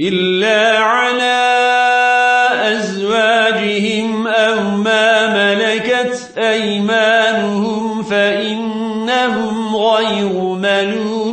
إلا على أزواجهم أو ما ملكت أيمانهم فإنهم غير ملومين